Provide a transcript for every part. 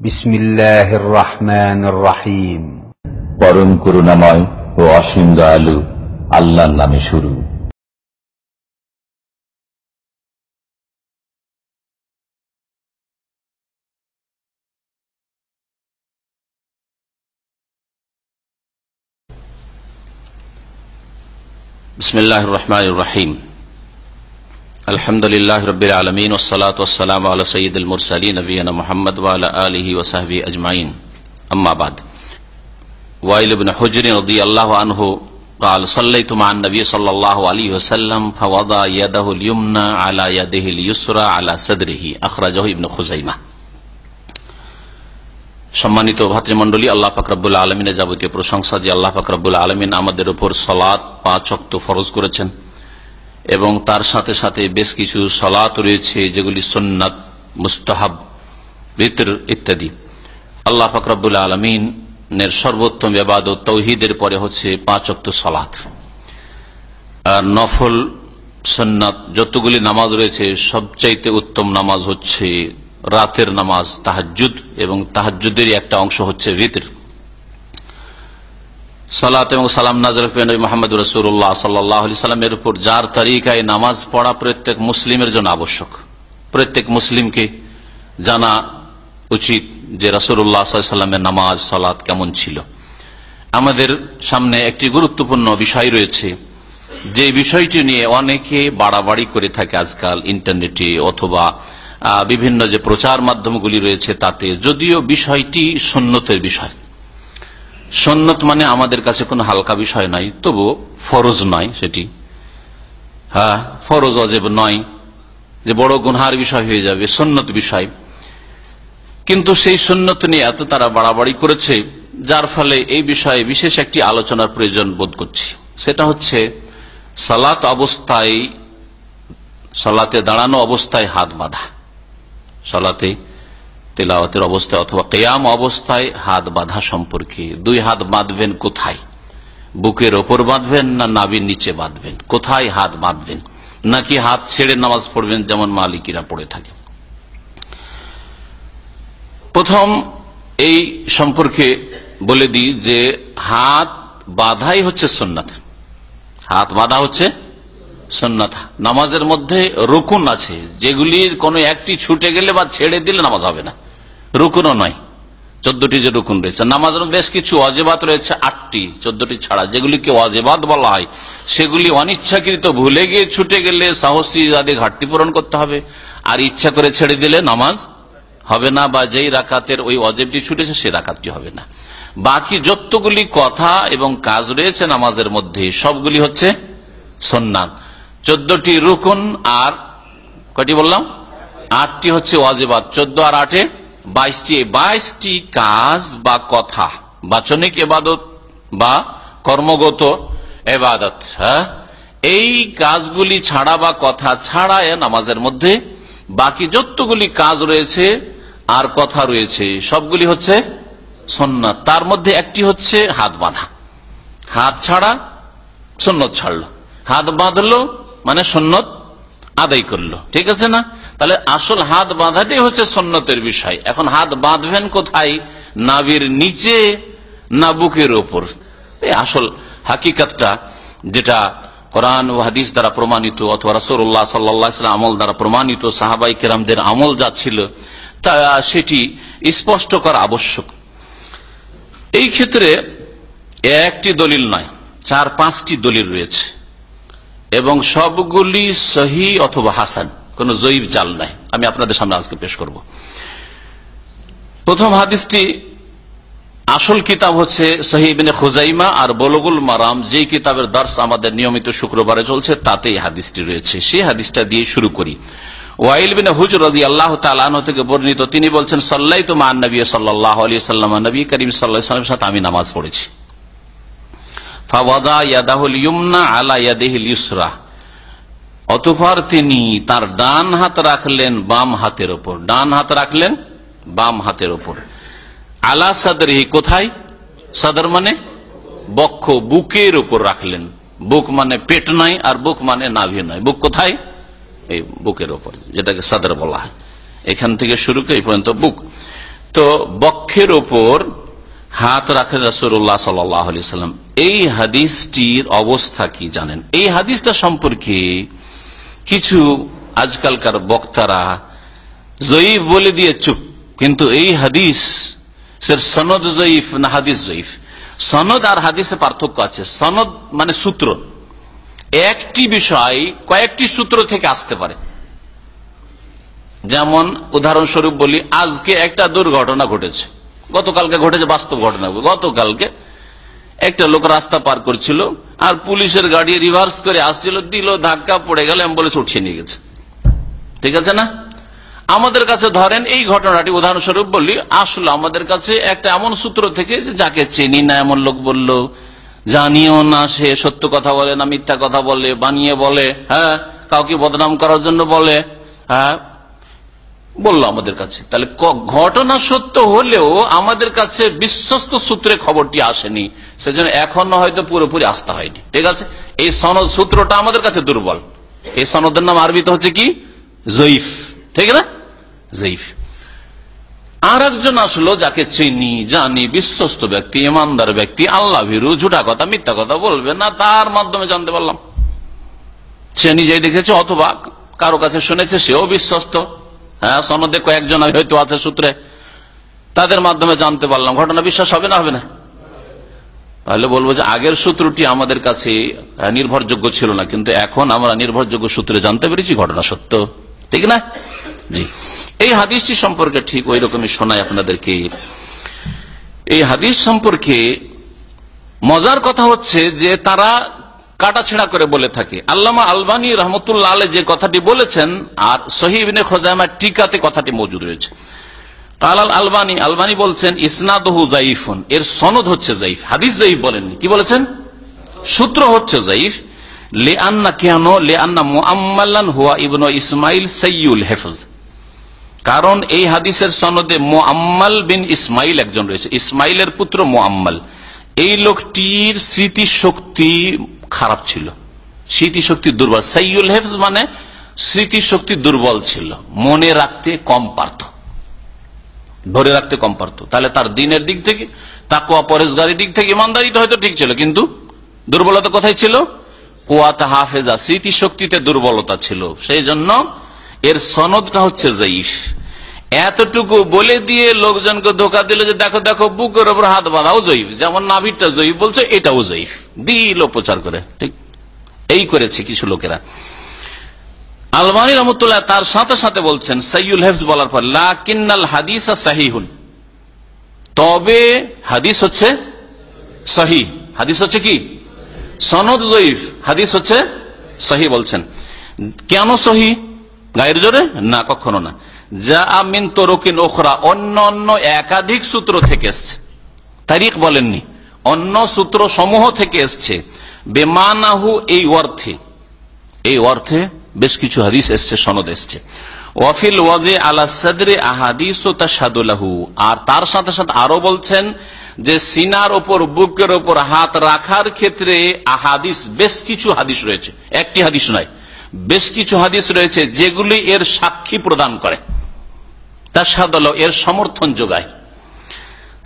بسم الله الرحمن الرحيم পরম করুণাময় ও অসীম দয়ালু আল্লাহর নামে শুরু بسم الله الرحمن الرحيم الحمد لله رب العالمين والصلاة والسلام على سيد المرسلين نبينا محمد وعلى آله وصحبه أجمعين أما بعد وائل بن حجر رضي الله عنه قال صليت مع النبي صلى الله عليه وسلم فوضع يده اليمنى على يده اليسرى على صدره أخرجه ابن خزيمة সম্মানিত ভাতৃমন্ডলী আল্লাহ ফাকরাবুল আলমিনের যাবতীয় প্রশংসা যে আল্লাহ ফাকরাবুল আলমিন আমাদের উপর সলাদ পাঁচ অক্ত ফরজ করেছেন এবং তার সাথে সাথে বেশ কিছু সলাত রয়েছে, যেগুলি সন্ন্যাত মুস্তাহাব বিতর ইত্যাদি। আল্লাহ ফাকরাবুল আলমিনের সর্বোত্তম এবাদত তৌহিদের পরে হচ্ছে পাঁচ অক্ত সলাত। আর নফল সন্ন্যাত যতগুলি নামাজ রয়েছে, সবচাইতে উত্তম নামাজ হচ্ছে রাতের নামাজ তাহাজুদ এবং তাহাজুদের একটা অংশ হচ্ছে ভিতর সালাত এবং সালাম নাজর মোহাম্মদ রসুল্লাহ সাল্লাহ সাল্লামের উপর যার তারিকায় নামাজ পড়া প্রত্যেক মুসলিমের জন্য আবশ্যক। প্রত্যেক মুসলিমকে জানা উচিত যে রসুল্লাহ সাল্লামের নামাজ, সালাত কেমন ছিল। আমাদের সামনে একটি গুরুত্বপূর্ণ বিষয় রয়েছে। যে বিষয়টি নিয়ে অনেকে বাড়াবাড়ি করে থাকে আজকাল ইন্টারনেটে অথবা বিভিন্ন যে প্রচার মাধ্যমগুলি রয়েছে তাতে, যদিও বিষয়টি সন্ন্যতের বিষয়। সন্ন্যত মানে আমাদের কাছে কোনো হালকা বিষয় নাই তবু ফরজ নয় সেটি। হ্যাঁ ফরজ অজেব নয়, যে বড় গুনহার বিষয় হয়ে যাবে, সন্ন্যত বিষয়। কিন্তু সেই সন্ন্যত নিয়ে এত তারা বাড়াবাড়ি করেছে, যার ফলে এই বিষয়ে বিশেষ একটি আলোচনার প্রয়োজন বোধ করছি। সেটা হচ্ছে, সালাত অবস্থায়, সালাতে দাঁড়ানো অবস্থায় হাত বাঁধা। সালাতে তেলাওয়াতের অবস্থায় অথবা কেয়াম অবস্থায় হাত বাঁধা সম্পর্কে। দুই হাত বাঁধবেন কোথায়? বুকের ওপর বাঁধবেন না নাবির নিচে বাঁধবেন? কোথায় হাত বাঁধবেন? নাকি হাত ছেড়ে নামাজ পড়বেন যেমন মালিকিরা পড়ে থাকে? প্রথম এই সম্পর্কে বলে দিই যে হাত বাঁধাই হচ্ছে সোননাথ হাত বাঁধা হচ্ছে সন্ন্যত নামাজের মধ্যে রুকুন আছে, যেগুলির কোনো একটি ছুটে গেলে বা ছেড়ে দিলে নামাজ হবে না। রুকুনও নয়, চোদ্দটি যে রুকুন রয়েছে। নামাজের বেশ কিছু অজেবাত রয়েছে, আটটি, চোদ্দটি ছাড়া, যেগুলিকে অজেবাত বলা হয়। সেগুলি অনিচ্ছাকৃত, ভুলে গিয়ে ছুটে গেলে সাহসী যাদের ঘাটতি পূরণ করতে হবে। আর ইচ্ছা করে ছেড়ে দিলে নামাজ হবে না, বা যেই রাকাতের ওই অজেবটি ছুটেছে, সে রাকাতটি হবে না। বাকি যতগুলি কথা এবং কাজ রয়েছে নামাজের মধ্যে, সবগুলি হচ্ছে সন্ন্যাত চোদ্দটি রুকুন আর, কটি বললাম? আটটি হচ্ছে ওয়াজেবাদ চোদ্দ আর আটে বাইশটি বাইশটি কাজ বা কথা, বাচনিক এবাদত বা কর্মগত এবাদত হ্যাঁ? এই কাজগুলি ছাড়া বা কথা ছাড়া নামাজের মধ্যে বাকি যতগুলি কাজ রয়েছে আর কথা রয়েছে, সবগুলি হচ্ছে সন্ন্যত তার মধ্যে একটি হচ্ছে হাত বাঁধা। হাত ছাড়া সন্ন্যত ছাড়লো। হাত বাঁধলো মানে সন্ন্যত আদায় করল। ঠিক আছে না? তাহলে আসল হাত বাঁধাটাই হচ্ছে সন্ন্যতের বিষয়। এখন হাত বাঁধবেন কোথায়? নাবির নিচে না বুকের ওপর? আসল হাকিকাতটা যেটা কোরআন ও হাদিস দ্বারা প্রমাণিত অথবা রাসুল্লাহ সাল্লাম আমল দ্বারা প্রমাণিত, সাহাবাই কেরামদের আমল যা ছিল, তা সেটি স্পষ্ট করা আবশ্যক। এই ক্ষেত্রে একটি দলিল নয়, চার পাঁচটি দলিল রয়েছে। এবং সবগুলি সহি অথবা হাসান। কোন জৈব জাল নাই। আমি আপনাদের সামনে আজকে পেশ করব। প্রথম হাদিসটি আসল কিতাব হচ্ছে সহিবিনে খুজাইমা আর বলগুল মারাম। যে কিতাবের দর্শ আমাদের নিয়মিত শুক্রবারে চলছে, তাতেই হাদিসটি রয়েছে। সেই হাদিসটা দিয়ে শুরু করি। ওয়াইল বিন হুজুর রাজি আল্লাহ তালানো থেকে বর্ণিত, তিনি বলছেন সাল্লাই তো মান নবী সাল্লাহ আলী সাল্লাম নবী করিম সাল্লাহামের সাথে আমি নামাজ পড়েছি। অতফার তিনি তার ডান হাত রাখলেন, বাম হাতের ওপর। ডান হাত রাখলেন, বাম হাতের ওপর। আলা সাদরি কোথায়? সাদর মানে বক্ষ, বুকের উপর রাখলেন। বুক মানে পেট নয় আর বুক মানে নাভি নয় বুক কোথায়? এই বুকের ওপর, যেটাকে সাদর বলা হয়। এখান থেকে শুরু করে এই পর্যন্ত বুক। তো বক্ষের ওপর হাত রাখেন রসুল্লাহ সাল্লাম। এই হাদিসটির অবস্থা কি জানেন? এই হাদিসটা সম্পর্কে কিছু আজকালকার বক্তারা জয়ীফ বলে দিয়ে চুপ, কিন্তু এই হাদিস সনদ জয়ীফ না হাদিস জয়ীফ? সনদ আর হাদিসে পার্থক্য আছে। সনদ মানে সূত্র। একটি বিষয় কয়েকটি সূত্র থেকে আসতে পারে। যেমন উদাহরণস্বরূপ বলি, আজকে একটা দুর্ঘটনা ঘটেছে। গতকালকে ঘটেছে বাস্তব ঘটনা। গতকালকে একটা লোক রাস্তা পার করছিল, আর পুলিশের গাড়ি রিভার্স করে আসছিল, দিল, ধাক্কা, পড়ে গেল অ্যাম্বুলেন্স উঠিয়ে নিয়ে গেছে। ঠিক আছে না? আমাদের কাছে ধরেন এই ঘটনাটি, উদাহরণস্বরূপ বললি আসলো আমাদের কাছে একটা এমন সূত্র থেকে যে যাকে চেনি না এমন লোক বলল, জানিও না সে সত্য কথা বলে না মিথ্যা কথা বলে, বানিয়ে বলে হ্যাঁ কাউকে বদনাম করার জন্য বলে হ্যাঁ বলল আমাদের কাছে, তাহলে ঘটনা সত্য হলেও আমাদের কাছে বিশ্বস্ত সূত্রে খবরটি আসেনি, সেজন্য এখনও হয়তো পুরোপুরি আস্থা হয়নি। ঠিক আছে? এই সনদ সূত্রটা আমাদের কাছে দুর্বল। এই সনদের নাম আরবিতে হচ্ছে কি? জয়ীফ। ঠিক না? জয়ীফ। আর একজন আসলো যাকে চিনি, জানি, বিশ্বস্ত ব্যক্তি, ইমানদার ব্যক্তি, আল্লাহ ভিরু, ঝুটা কথা, মিথ্যা কথা বলবে না, তার মাধ্যমে জানতে পারলাম। সে নিজেই দেখেছে, অথবা কারও কাছে শুনেছে, সেও বিশ্বস্ত। হ্যাঁ সনদে কয়েকজন হয়তো আছে সূত্রে। তাদের মাধ্যমে জানতে পারলাম। ঘটনা বিশ্বাস হবে না হবে না? তাহলে বলব যে আগের সূত্রটি আমাদের কাছে নির্ভরযোগ্য ছিল না, কিন্তু এখন আমরা নির্ভরযোগ্য সূত্রে জানতে পেরেছি ঘটনা সত্য। ঠিক না? জি। এই হাদিসটি সম্পর্কে ঠিক ওই রকমই শোনায় আপনাদেরকে। এই হাদিস সম্পর্কে মজার কথা হচ্ছে যে তারা কাটাছেড়া করে বলে থাকে। আল্লামা আলবানী রহমতুল্লাহ আলে যে কথাটি বলেছেন, আর সহিবিনে খোজামা টিকাতে কথাটি মজুদ রয়েছে। কালাল আলবানী আলবানী বলছেন, ইসনাদহু জাইফুন এর সনদ হচ্ছে জাইফ হাদিস জাইফ বলেননি। কি বলেছেন? সূত্র হচ্ছে জাইফ লে আন্না কেন? লে আন্না মোয়াম্মাল্লান হুয়া ইবন ইসমাইল সৈয়ুল হেফজ। কারণ এই হাদিসের সনদে মোয়াম্মাল বিন ইসমাইল একজন রয়েছে। ইসমাইলের পুত্র মোয়াম্মাল এই লোকটির স্মৃতি শক্তি খারাপ ছিল। স্মৃতিশক্তি দুর্বল। সাইউল হেফজ মানে স্মৃতিশক্তি দুর্বল ছিল। মনে রাখতে কম পারত। ধরে রাখতে কম পারত। তাহলে তার দিনের দিক থেকে, তাকুয়া পরেশগারির দিক থেকে ইমানদারিটা হয়তো ঠিক ছিল, কিন্তু দুর্বলতা কোথায় ছিল? কুয়াতা হাফেজা, স্মৃতিশক্তিতে দুর্বলতা ছিল। সেই জন্য এর সনদটা হচ্ছে জয়ীফ এতটুকু বলে দিয়ে লোকজনকে ধোকা দিল যে দেখো দেখো, বুকের ওপর হাত বাঁধাও জয়ীফ। যেমন নাভিরটা জয়ীফ বলছে, এটাও জয়ীফ। দিল প্রচার করে, ঠিক? এই করেছে কিছু লোকেরা। আলমানি রহমতুল্লাহ তার সাথে সাথে বলছেন সৈয়ুল হেফজ বলার পর হাদিস সাহিহুন। তবে হাদিস হচ্ছে সহি। হাদিস হচ্ছে কি? সনদ জয়ীফ। হাদিস হচ্ছে সহি বলছেন। কেন সহি? গায়ের জোরে? না, কখনো না। যা আমিন তরকিন ওখরা অন্য অন্য একাধিক সূত্র থেকে এসছে। তারিখ বলেননি, অন্য সূত্র সমূহ থেকে এসছে। বেমানাহু এই অর্থে এই অর্থে বেশ কিছু হাদিস এসছে, সনদ এসছে। ওয়াফিল ওয়াজে আলা সাদরে আহাদিস ও আর তার সাথে সাথে আরও বলছেন যে সিনার ওপর, বুকের ওপর হাত রাখার ক্ষেত্রে আহাদিস বেশ কিছু হাদিস রয়েছে। একটি হাদিস নয়, বেশ কিছু হাদিস রয়েছে যেগুলি এর সাক্ষী প্রদান করে। তার এর সমর্থন যোগায়।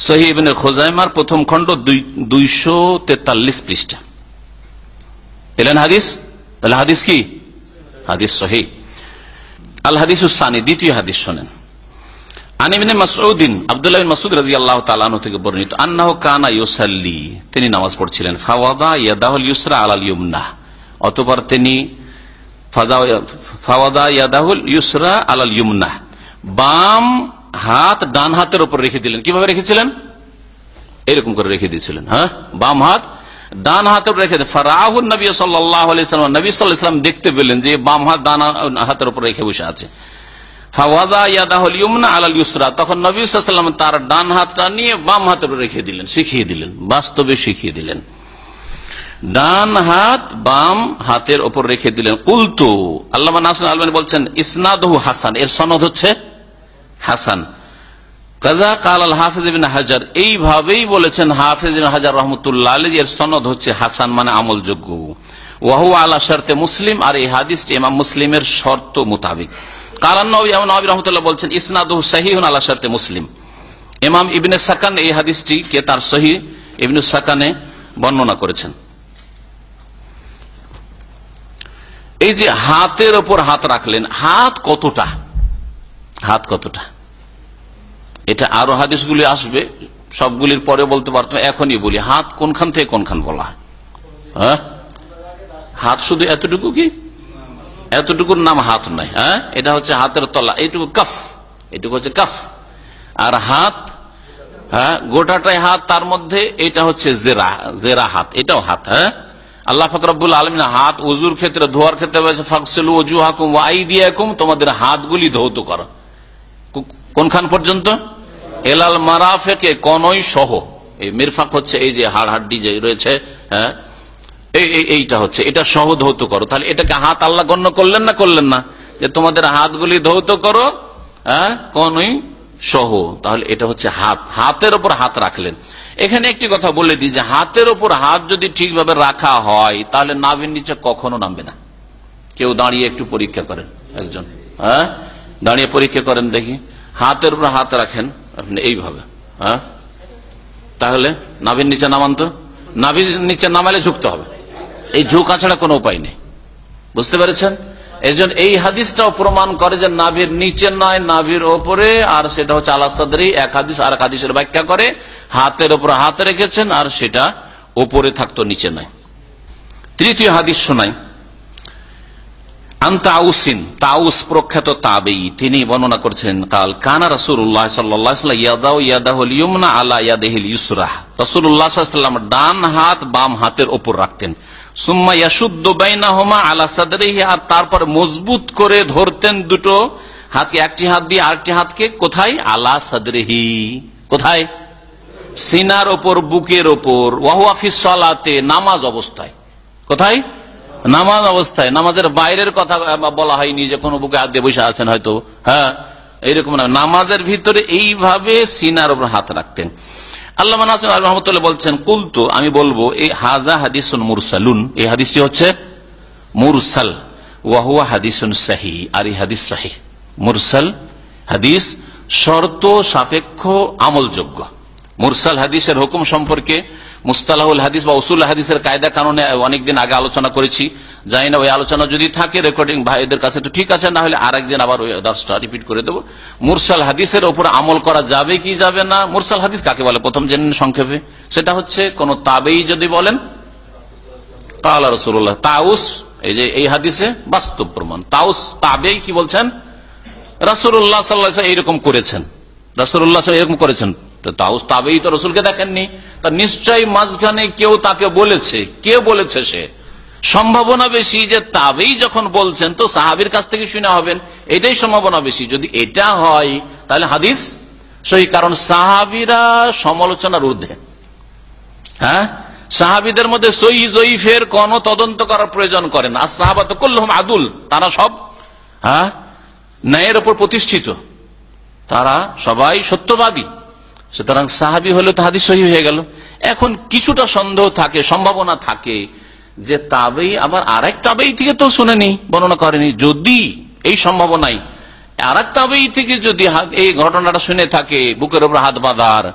সহিবিনের খোজাইমার প্রথম খণ্ড দুইশো তেতাল্লিশ পৃষ্ঠা। এলেন হাদিস? তাহলে হাদিস কি? হাদিস সহি। আল হাদিস সানি, দ্বিতীয় হাদিস শোনেন। মাসউদ্দিন আল্লাহ বর্ণিত কানা তিনি নামাজ পড়ছিলেন। ফাওয়াদা ইয়াদাহুল ইউসরা আলাল ইউমনাহ, অতপর তিনি ফাওয়াদা ইয়াদাহুল ইউসরা বাম হাত ডান হাতের উপর রেখে দিলেন। কীভাবে রেখেছিলেন? এরকম করে রেখে দিয়েছিলেন হ্যাঁ? বাম হাত, ডান হাতের রেখে ফারাহুল নবী সাল্লাম নবী সাল্লাম দেখতে পেলেন যে বাম হাত, ডান হাতের উপর রেখে বসে আছে। তখন নবী সাল্লাম তার ডান হাতটা নিয়ে বাম হাতের রেখে দিলেন, শিখিয়ে দিলেন, বাস্তবে শিখিয়ে দিলেন। ডান হাত বাম হাতের ওপর রেখে দিলেন। কুলতু। আল্লাহ নাসিন আলমানি বলছেন, ইসনাদহু হাসান। এর সনদ হচ্ছে হাসান। কাজা কাল আল হাফিজ হাজার, এইভাবেই বলেছেন হাফিজ হাজার রহমতুল্লাহ এর সনদ হচ্ছে হাসান মানে আমলযোগ্য। ওয়াহু আলা শর্তে মুসলিম, আর এই হাদিসটি ইমাম মুসলিমের শর্ত মোতাবিক। কালান নবী নবী রহমতুল্লাহ বলছেন, ইসনাদহু সাহিহুন আলা শর্তে মুসলিম। ইমাম ইবনে সাকান এই হাদিসটি কে তার সহি ইবনে সাকানে বর্ণনা করেছেন। এই যে হাতের ওপর হাত রাখলেন, হাত কতটা? হাত কতটা? এটা আরও হাদিসগুলি আসবে, সবগুলির পরে বলতে পারতাম এখনই বলি, হাত কোনখান থেকে কোনখান বলা হ্যাঁ? হাত শুধু এতটুকু কি? এতটুকুর নাম হাত নয় হ্যাঁ? এটা হচ্ছে হাতের তলা, এইটুকু কাফ, এইটুকু হচ্ছে কাফ। আর হাত হ্যাঁ গোটাটাই হাত, তার মধ্যে এটা হচ্ছে জেরা জেরা হাত, এটাও হাত হ্যাঁ? আল্লাহ ফকরাবুল আলমিন হাত উজুর ক্ষেত্রে, ধোয়ার ক্ষেত্রে বলেছে ফাকসেল ওজু হাকুম ওয়াই দিয়াকুম তোমাদের হাতগুলি ধৌত করো। কোনখান পর্যন্ত? এলাল মারাফেকে কনই সহ। এই মিরফাক হচ্ছে এই যে হাড় হাড্ডি যে রয়েছে হ্যাঁ? এই- এই- এইটা হচ্ছে, এটা সহ ধৌত করো। তাহলে এটাকে হাত আল্লাহ গণ্য করলেন না করলেন না? যে তোমাদের হাতগুলি ধৌত করো হ্যাঁ? কনই সহ। তাহলে এটা হচ্ছে হাত। হাতের ওপর হাত রাখলেন। এখানে একটি কথা বলে দিই যে হাতের ওপর হাত যদি ঠিকভাবে রাখা হয়, তাহলে নাভির নিচে কখনো নামবে না। কেউ দাঁড়িয়ে একটু পরীক্ষা করেন, একজন। হ্যাঁ? দাঁড়িয়ে পরীক্ষা করেন দেখি। হাতের উপর হাত রাখেন, আপনি এইভাবে। হ্যাঁ? তাহলে নাভির নিচে নামান তো। নাভির নিচে নামালে ঝুঁকতে হবে। এই ঝুঁকা ছাড়া কোনো উপায় নেই। বুঝতে পেরেছেন? এই জন্য এই হাদিসটাও প্রমাণ করে যে নাভির নিচে নয়, নাভির ওপরে, আর সেটা হচ্ছে আল্লাহ সাদরি, এক হাদিস আর এক হাদিসের ব্যাখ্যা করে হাতের ওপর হাত রেখেছেন, আর সেটা ওপরে থাকতো, নিচে নয়। তৃতীয় হাদিস শোনাই। তিনি বর্ণনা করছেন, কাল কানা রসুল্লাহ ডান হাত বাম হাতের ওপর রাখতেন। সুম্মা ইয়াসুদ্দ বাইনা হোমা আলা সাদরিহি, আর তারপর মজবুত করে ধরতেন দুটো হাতকে, একটি হাত দিয়ে আরেকটি হাতকে, কোথায়? আলা সাদরিহি। কোথায়? সিনার ওপর, বুকের ওপর। ওয়াহুয়াফিস সালাতে, নামাজ অবস্থায়। কোথায়? নামাজ অবস্থায়। নামাজের বাইরের কথা বলা হয়নি যে কোনো বুকে হাত দিয়ে বসে আছেন হয়তো। হ্যাঁ এইরকম নামাজের ভিতরে এইভাবে সিনার ওপর হাত রাখতেন। আল্লাহ রহমতুল্লাহ বলছেন, কুলতু, আমি বলব, এই হাজা হাদিসুন মুরসালুন, এই হাদিসটি হচ্ছে মুরসাল। ওয়াহুয়া হাদিসুন সাহি, আর এই হাদিস সাহি। মুরসাল হাদিস শর্ত সাপেক্ষ আমলযোগ্য। মুরসাল হাদিসের হুকুম সম্পর্কে মুস্তালাহুল হাদিস বা উসুল হাদিসের কায়দা কারণে অনেকদিন আগে আলোচনা করেছি। জানি না, ওই আলোচনা যদি থাকে রেকর্ডিং ভাইদের কাছে তো ঠিক আছে, না হলে আর একদিন আবার ওই দশটা রিপিট করে দেবো। মুরসাল হাদিসের ওপর আমল করা যাবে কি যাবে না? মুরসাল হাদিস কাকে বলে? প্রথম জেনে সংক্ষেপে। সেটা হচ্ছে, কোন তাবেই যদি বলেন তাহলে রসুল্লাহ তাউস, এই যে এই হাদিসে বাস্তব প্রমাণ। তাউস তাবেই কি বলছেন? রাসুল্লাহ সাল্লাহ এইরকম করেছেন। এরকম করেছেন। তো তাউস তাবেই তো রসুলকে দেখেননি। তা নিশ্চয়ই মাঝখানে কেউ তাকে বলেছে। কে বলেছে সে? সম্ভাবনা বেশি যে তাবেই যখন বলছেন, তো সাহাবির কাছ থেকে শুনে হবেন। এটাই সম্ভাবনা বেশি। যদি এটা হয়, তাহলে হাদিস সহি। কারণ সাহাবিরা সমালোচনার ঊর্ধ্বে। হ্যাঁ? সাহাবিদের মধ্যে সই জয়ীফের কোন তদন্ত করার প্রয়োজন করেন আর সাহাবা তো আদুল। তারা সব হ্যাঁ? ন্যায়ের ওপর প্রতিষ্ঠিত। তারা সবাই সত্যবাদী। সুতরাং সাহাবি হলে তো হাদিস সহি হয়ে গেল। এখন কিছুটা সন্দেহ থাকে, সম্ভাবনা থাকে যে তাবেই, আবার আরেক তাবেই থেকে তো শুনেনি, বর্ণনা করেনি। যদি এই সম্ভাবনাই আর এক তাবেই থেকে যদি এই ঘটনাটা শুনে থাকে, বুকের উপর হাত বাঁধার,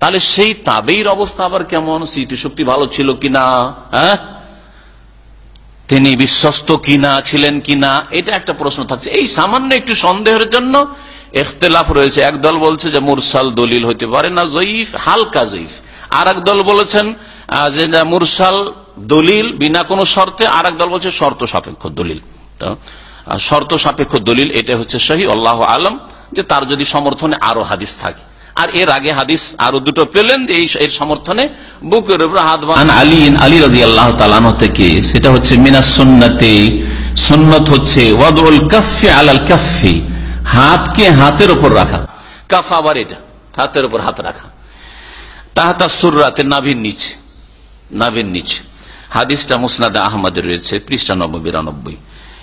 তাহলে সেই তাবেইর অবস্থা আবার কেমন? স্মৃতিশক্তি ভালো ছিল কিনা? হ্যাঁ? তিনি বিশ্বস্ত কিনা, ছিলেন কিনা? এটা একটা প্রশ্ন থাকছে। এই সামান্য একটু সন্দেহের জন্য এখতলাফ রয়েছে। একদল বলছে যে মুরসাল দলিল হইতে পারে না, জয়ীফ, হালকা জয়ীফ। আর দল বলেছেন যে মুরসাল দলিল বিনা কোনো শর্তে। আর দল বলছে শর্ত সাপেক্ষ দলিল। তো শর্ত সাপেক্ষ দলিল, এটা হচ্ছে সহি, আল্লাহ আলম, যে তার যদি সমর্থনে আরও হাদিস থাকে। আর এর আগে হাদিস আরও দুটো পেলেন এই এর সমর্থনে বুকের উপর হাত বান আলী আলী রাজি আল্লাহ তালানো থেকে, সেটা হচ্ছে মিনা সুন্নতে। সুন্নত হচ্ছে ওয়াদুল কাফি আলাল কাফি হাতকে হাতের উপর রাখা। কাফ আবার এটা, হাতের উপর হাত রাখা। তাহাতা সুররাতে নাভির নিচে নাভির নিচে। হাদিসটা মুসনাদে আহমদের রয়েছে, পৃষ্ঠা নব্বই, বিরানব্বই।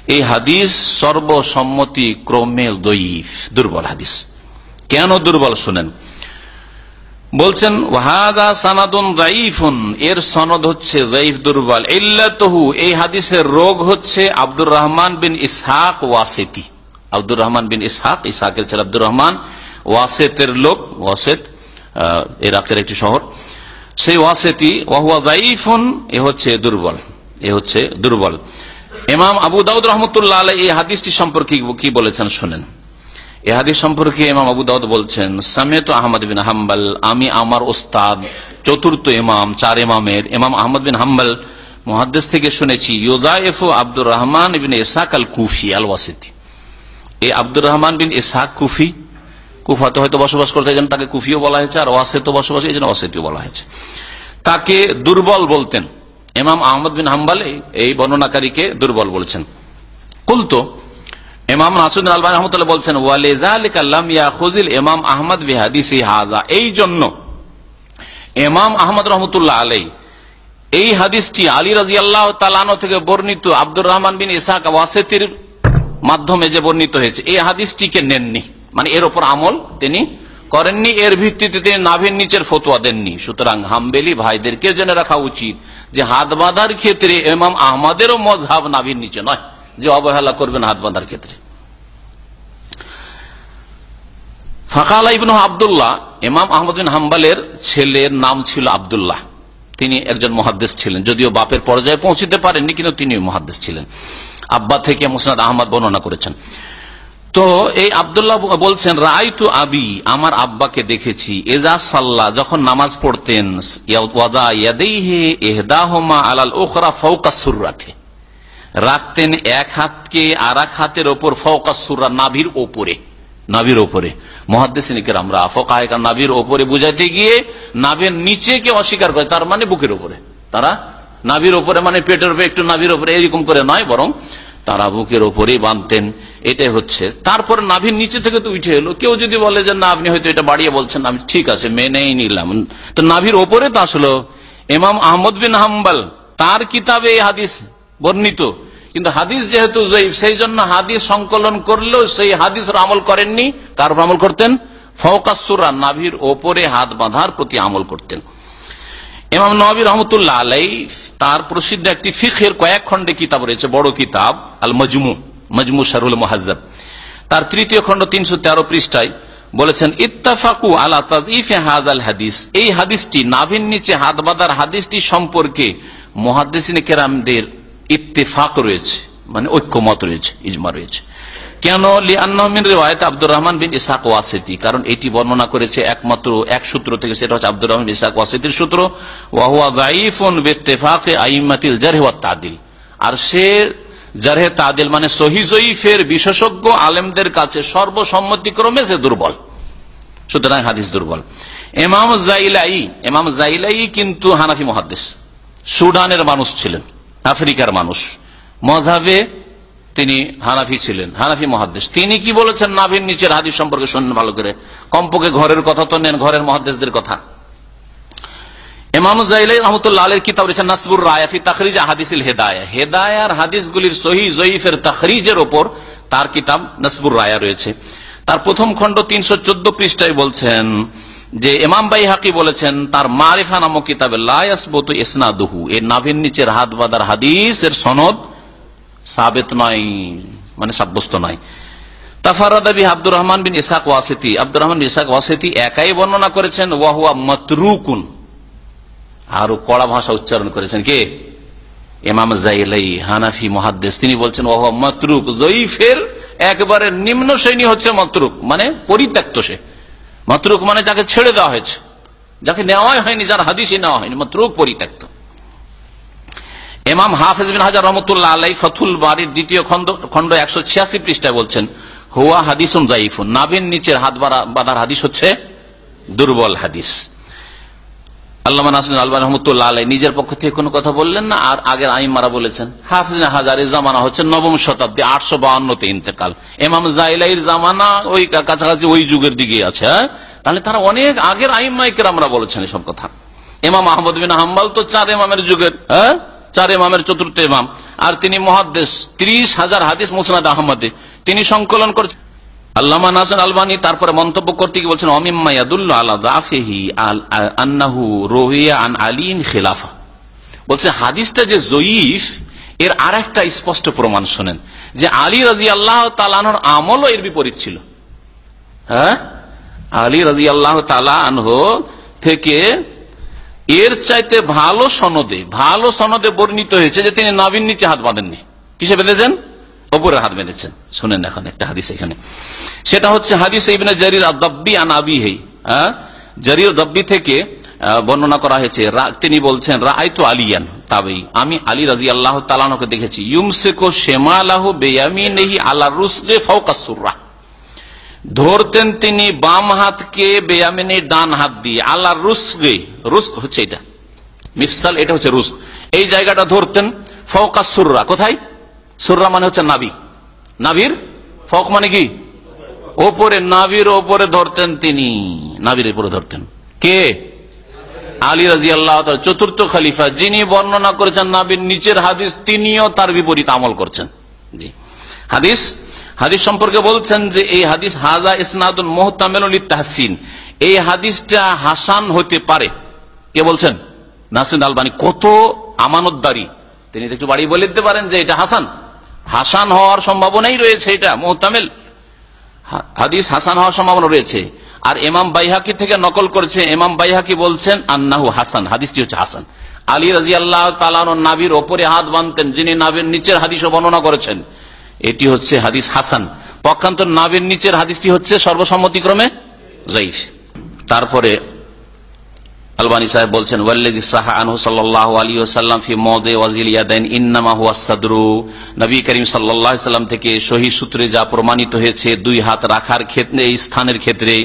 এই হাদিস সর্বসম্মতি ক্রমে দইফ দুর্বল হাদিস। কেন দুর্বল শুনেন? বলছেন, ওয়াহাদা সানাদুন জাইফুন এর সনদ হচ্ছে জাইফ দুর্বল। ইল্লাতহু, এই হাদিসের রোগ হচ্ছে আব্দুর রহমান বিন ইসহাক ওয়াসিতি। আব্দুর রহমান বিন ইসহাক ইসহাকের ছেলে আব্দুর রহমান ওয়াসেতের লোক ওয়াসেত আহ, ইরাকের একটি শহর। সেই ওয়াসেতি ওয়াহুয়া এ হচ্ছে দুর্বল এ হচ্ছে দুর্বল। ইমাম আবু দাউদ রহমতুল্লাহ আলাই এই হাদিসটি সম্পর্কে কি বলেছেন শোনেন। এ হাদিস সম্পর্কে ইমাম আবু দাউদ বলছেন সামেত আহমদ বিন হাম্বাল আমি আমার ওস্তাদ চতুর্থ ইমাম চার ইমামের ইমাম আহমদ বিন হাম্বাল মহাদ্দেশ থেকে শুনেছি ইউজাইফ আব্দুর রহমান বিন ইসাক আল কুফি আল ওয়াসিতি এই আব্দুর রহমান বিন ইসাক কুফি। কুফাতে হয়তো বসবাস করতে এই তাকে কুফিও বলা হয়েছে, আর ওয়াসেত বসবাস, এই জন্য ওয়াসেতিও বলা হয়েছে। তাকে দুর্বল বলতেন। ইমাম আহমদ বিন হাম্বাল এই- বর্ণনাকারীকে দুর্বল বলছেন। কুলতো নাসুদ্দিন আলবান বলছেন ইমাম আহমদ বিহাদিসি হাজা এই জন্য ইমাম আহমদ রহমতুল্লাহ আলাই এই হাদিসটি আলী রাজি থেকে বর্ণিত আব্দুর রহমান বিন ইসাক ওয়াসেতির মাধ্যমে যে বর্ণিত হয়েছে। এই হাদিসটিকে নেননি। মানে এর ওপর আমল তিনি করেননি, এর ভিত্তিতে তিনি নাভের নিচের ফতোয়া দেননি। সুতরাং হামবেলি ভাইদেরকে জেনে রাখা উচিত যে হাত বাঁধার ক্ষেত্রে এমাম আহমদেরও মজহাব নাভির নিচে নয়, যে অবহেলা করবেন হাত বাঁধার ক্ষেত্রে। ফাকালা ইবনু আবদুল্লাহ, ইমাম আহমদ হাম্বালের ছেলের নাম ছিল আবদুল্লাহ। তিনি একজন মহাদ্দেশ ছিলেন, যদিও বাপের পর্যায়ে পৌঁছিতে পারেননি, কিন্তু তিনি মহাদ্দেশ ছিলেন। আব্বা থেকে মুসনাদ আহমদ বর্ণনা করেছেন। তো এই আবদুল্লাহ বলছেন রায় তু আবি, আমার আব্বাকে দেখেছি। এজা সাল্লাহ যখন নামাজ পড়তেন আলাল রাখতেন এক হাতকে আর এক হাতের ওপর ফৌকা সুরা নাভির ওপরে নাভির ওপরে। মহাদ্দেশিনিকের আমরা ফোকায়কা নাভির ওপরে বুঝাইতে গিয়ে, নাভের নিচে কে অস্বীকার করে, তার মানে বুকের ওপরে। তারা নাভির ওপরে মানে পেটের উপরে, একটু নাভির ওপরে, এরকম করে নয়, বরং তারা বুকের ওপরেই বাঁধতেন। এটাই হচ্ছে। তারপরে নাভির নিচে থেকে তো উঠে এলো। কেউ যদি বলে যে, না, আপনি হয়তো এটা বাড়িয়ে বলছেন, আমি, ঠিক আছে, মেনেই নিলাম। তো নাভির ওপরে তো আসলো। ইমাম আহমদ বিন হাম্বাল, তার কিতাবে এই হাদিস বর্ণিত। কিন্তু হাদিস যেহেতু জয়ীফ, সেই জন্য হাদিস সংকলন করলেও সেই হাদিস আমল করেননি। কার আমল করতেন? ফৌকাসুরা নাভির ওপরে হাত বাঁধার প্রতি আমল করতেন। ইমাম নবী রহমতুল্লাহ আলাই তার প্রসিদ্ধ একটি ফিখের কয়েক খণ্ডে কিতাব রয়েছে, বড় কিতাব আল মজমু মজমু শারুল মহাজ্জাব। তার তৃতীয় খণ্ড তিনশো তেরো পৃষ্ঠায় বলেছেন, ইত্তাফাকু আলা তাজিফে হাজ আল হাদিস। এই হাদিসটি নাভির নিচে হাত বাঁধার হাদিসটি সম্পর্কে কেরামদের ইত্তেফাক রয়েছে মানে ঐক্যমত রয়েছে, ইজমা রয়েছে। কেন? লিয়ান্নমিন রেওয়ায়ত আব্দুর রহমান বিন ইসাক ওয়াসেতি। কারণ এটি বর্ণনা করেছে একমাত্র এক সূত্র থেকে, সেটা হচ্ছে আব্দুর রহমান ইসাক ওয়াসেতির সূত্র। ওয়াহুয়া তাদিল। আর সে জারহে তাদিল মানে সহি জয়ীফের বিশেষজ্ঞ আলেমদের কাছে সর্বসম্মতিক্রমে সে দুর্বল। সুতরাং হাদিস দুর্বল। এমাম জাইলাই এমাম জাইলাই কিন্তু হানাফি মহাদ্দেশ সুডানের মানুষ ছিলেন, আফ্রিকার মানুষ। মজাবে তিনি হানাফি ছিলেন, হানাফি মহাদ্দেশ। তিনি কি বলেছেন? নাভির নিচের হাদিস সম্পর্কে শুনলেন ভালো করে। কমপক্ষে ঘরের কথা তো নেন, ঘরের মহাদ্দেশদের কথা। তার কিতাব নাসবুর রায়া রয়েছে। তার প্রথম খণ্ড তিনশো চোদ্দ পৃষ্ঠায় বলছেন যে বাই হাকি বলেছেন, তার মারিফা নামক কিতাবে লায়াসবত ইসনাদুহু। এর নাভির নিচের হাত বাদার হাদিস এর সনদ সাবেত নয় মানে সাব্যস্ত নয় আব্দুর রহমান বিন ইসাক ওয়াসেতি। আব্দুর রহমান ইসাক ওয়াসেতি একাই বর্ণনা করেছেন, ওয়াহুয়া মতরুকুন। আরও কড়া ভাষা উচ্চারণ করেছেন কে? এমাম জাইলাই হানাফি মহাদ্দেশ তিনি বলছেন, ওয়াহুয়া মতরুক, জয়ীফের একবারে নিম্ন শ্রেণি হচ্ছে মতরুক মানে পরিত্যক্ত সে। মতরুক মানে যাকে ছেড়ে দেওয়া হয়েছে, যাকে নেওয়াই হয়নি, যার হাদিসই নেওয়া হয়নি, মতরুক পরিত্যক্ত। এমাম হাফেজ বিন হাজার রহমতুল্লাহ আলাই ফথুল বাড়ির দ্বিতীয় খন্ড খন্ড একশো ছিয়াশি পৃষ্ঠায় বলছেন, হুয়া হাদিসুন জাইফুন নাবিন নিচের হাত বাঁধার হাদিস হচ্ছে দুর্বল হাদিস। আল্লাহ রহমতুল্লাহ আলাই নিজের পক্ষ থেকে কোনো কথা বললেন না? আর আগের আইমারা বলেছেন, হাফিজ হাজারের জামানা হচ্ছে নবম শতাব্দী আটশো বাউন্নতে ইন্তেকাল। এমাম জাইলাইর জামানা ওই কাছাকাছি ওই যুগের দিকে আছে হ্যাঁ? তাহলে তারা অনেক আগের আইমাইকের আমরা বলেছেন এসব কথা। এমাম আহমদ বিন হাম্বাল তো চার এমামের যুগের হ্যাঁ? চার এমামের চতুর্থ এমাম আর তিনি মহাদ্দেশ ত্রিশ হাজার হাদিস মুসনাদ আহমদে। তিনি সংকলন করছেন। আল্লামা তারপরে মন্তব্য করতে গিয়ে বলছেন বলছে, হাদিসটা যে জয়ীফ, এর আর একটা স্পষ্ট প্রমাণ শোনেন, যে আলী রাজি আল্লাহ তালানোর আমলও এর বিপরীত ছিল। হ্যাঁ? আলী রাজি আল্লাহ তালা আনহ থেকে এর চাইতে ভালো সনদে ভালো সনদে বর্ণিত হয়েছে যে তিনি নাবিন নিচে হাত বাঁধেননি। কিসে বেঁধেছেন? ওপরে হাত বেঁধেছেন। শুনেন এখন একটা হাদিস এখানে। সেটা হচ্ছে হাদিস জারির আদাব্বি আন আবিহি হ্যাঁ? জারির দব্বি থেকে বর্ণনা করা হয়েছে তিনি বলছেন রায়তু আলিয়ান আমি আলী রাজি আল্লাহ তালানকে দেখেছি। ইউমসেকো শেমালাহ বেয়ামিনেহি আল্লাহ রুসদে ফৌকাসুরা ধরতেন তিনি বাম হাতকে বেয়ামিনে ডান হাত দিয়ে। আল্লাহ রুসগে রুস্ক হচ্ছে এটা। মিফসাল, এটা হচ্ছে রুস্ক। এই জায়গাটা ধরতেন ফৌকা সুররা। কোথায়? সুররা মানে হচ্ছে নাবি। নাবির? ফক মানে কি? ওপরে, নাবির ওপরে ধরতেন তিনি। নাবির উপরে ধরতেন। কে? আলী রাজি আল্লাহ চতুর্থ খালিফা। যিনি বর্ণনা করেছেন নাবির নিচের হাদিস, তিনিও তার বিপরীত আমল করছেন। জি। হাদিস হাদিস সম্পর্কে বলছেন যে এই হাদিস হাজা ইসনাদুল মোহতামেল তাহসিন এই হাদিসটা হাসান হতে পারে। কে বলছেন? নাসিন আলবানি। কত আমানতদারি। তিনি একটু বাড়ি বলে দিতে পারেন যে এটা হাসান। হাসান হওয়ার সম্ভাবনাই রয়েছে এটা, মোহতামেল। হাদিস হাসান হওয়ার সম্ভাবনা রয়েছে। আর এমাম বাইহাকি থেকে নকল করেছে। এমাম বাইহাকি বলছেন, আন্নাহু হাসান। হাদিসটি হচ্ছে হাসান। আলী রাজি আল্লাহ তালানোর নাবির ওপরে হাত বাঁধতেন, যিনি নাবির নিচের হাদিসও বর্ণনা করেছেন। এটি হচ্ছে হাদিস হাসান। পক্ষান্তর নাবের নিচের হাদিসটি হচ্ছে সর্বসম্মতিক্রমে জয়ীফ। তারপরে আলবানী সাহেব বলছেন ওয়াসাল্লাম ফি সাল্লাম থেকে সূত্রে যা প্রমাণিত হয়েছে, দুই হাত রাখার ক্ষেত্রে স্থানের ক্ষেত্রে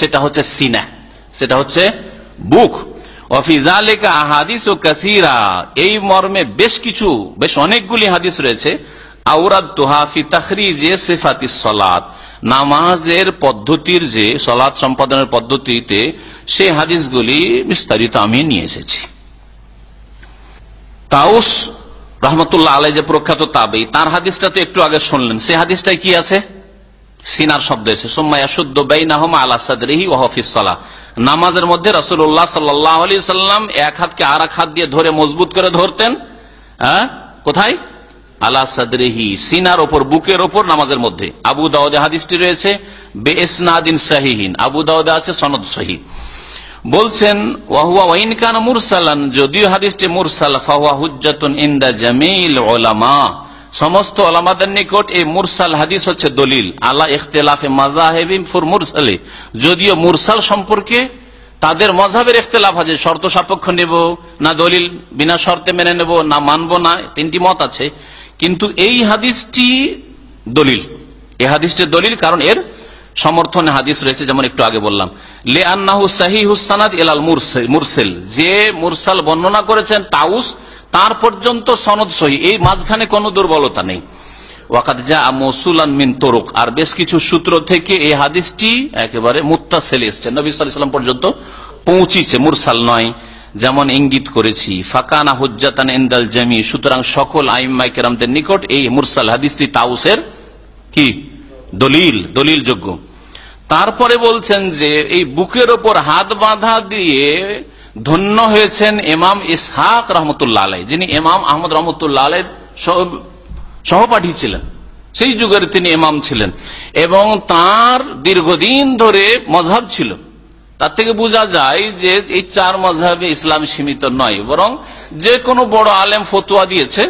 সেটা হচ্ছে সিনা, সেটা হচ্ছে বুক। ওয়াফি যালিকা আহাদিসু কাসীরা। এই মর্মে বেশ কিছু, বেশ অনেকগুলি হাদিস রয়েছে। আউরাদুহা ফি তাখরিজে সিফাতিস সালাত। নামাজের পদ্ধতির যে সলাদ সম্পাদনের পদ্ধতিতে সে হাদিসগুলি বিস্তারিত আমি নিয়ে এসেছি। তাউস রহমতুল্লাহ আলাই যে প্রখ্যাত তাবেই, তার হাদিসটা তো একটু আগে শুনলেন। সে হাদিসটাই কি আছে? সিনার শব্দ এসে সোম্মায়া শুদ্ধ বেইনাহমা আলা সাদরিহি ও হফিসলা নামাজের মধ্যে রসুল্লাহ সাল্লাহ আলি সাল্লাম এক হাতকে আর এক হাত দিয়ে ধরে মজবুত করে ধরতেন। হ্যাঁ? কোথায়? আলা সাদরিহি, সিনার ওপর, বুকের ওপর নামাজের মধ্যে। আবু দাউদে হাদিসটি রয়েছে বেসনাদিন সাহিহীন। আবু দাউদে আছে, সনদ সহি বলছেন ওয়াহুয়া ওয়াইন কান মুরসালান। যদিও হাদিসটি মুরসাল, ফাহুয়া হুজ্জাতুন ইন্দা জামিল ওলামা সমস্ত ওলামাদের নিকট এই মুরসাল হাদিস হচ্ছে দলিল। আলা ইখতিলাফে মাজাহেবিম ফুর মুরসালে। যদিও মুরসাল সম্পর্কে তাদের মজাবের ইখতলাফ আছে, শর্ত সাপেক্ষ নেব, না দলিল, বিনা শর্তে মেনে নেব, না মানব, না তিনটি মত আছে। কিন্তু এই হাদিসটি দলিল। এই হাদিসটি দলিল কারণ এর সমর্থনে হাদিস রয়েছে, যেমন একটু আগে বললাম। লে আন্নাহু সাহি হুসানাদ এলাল মুরসেল। যে মুরসাল বর্ণনা করেছেন তাউস তার পর্যন্ত সনদ সহি। এই মাঝখানে কোনো দুর্বলতা নেই। ওয়াকাত যা মসুলান মিন তোরক। আর বেশ কিছু সূত্র থেকে এই হাদিসটি একেবারে মুত্তাসেল এসছে। নবী সাল্লাম পর্যন্ত পৌঁছিছে, মুরসাল নয়, যেমন ইঙ্গিত করেছি। ফাকানা হুজ্জাতান এন্দাল জামি। সুতরাং সকল আইম্মাই কেরামদের নিকট এই মুরসাল হাদিসটি তাউসের কি? দলিল দলিল যোগ্য তারপরে বলছেন যে এই বুকের ওপর হাত বাঁধা দিয়ে ধন্য হয়েছেন এমাম ইসহাক রহমতুল্লাহ আলাই যিনি এমাম আহমদ রহমতুল্লাহ সহপাঠী ছিলেন। সেই যুগের তিনি এমাম ছিলেন। এবং তার দীর্ঘদিন ধরে মজহাব ছিল। তার থেকে বোঝা যায় যে এই চার মজাবে ইসলাম সীমিত নয়। বরং যে কোনো বড় আলেম ফতুয়া দিয়েছে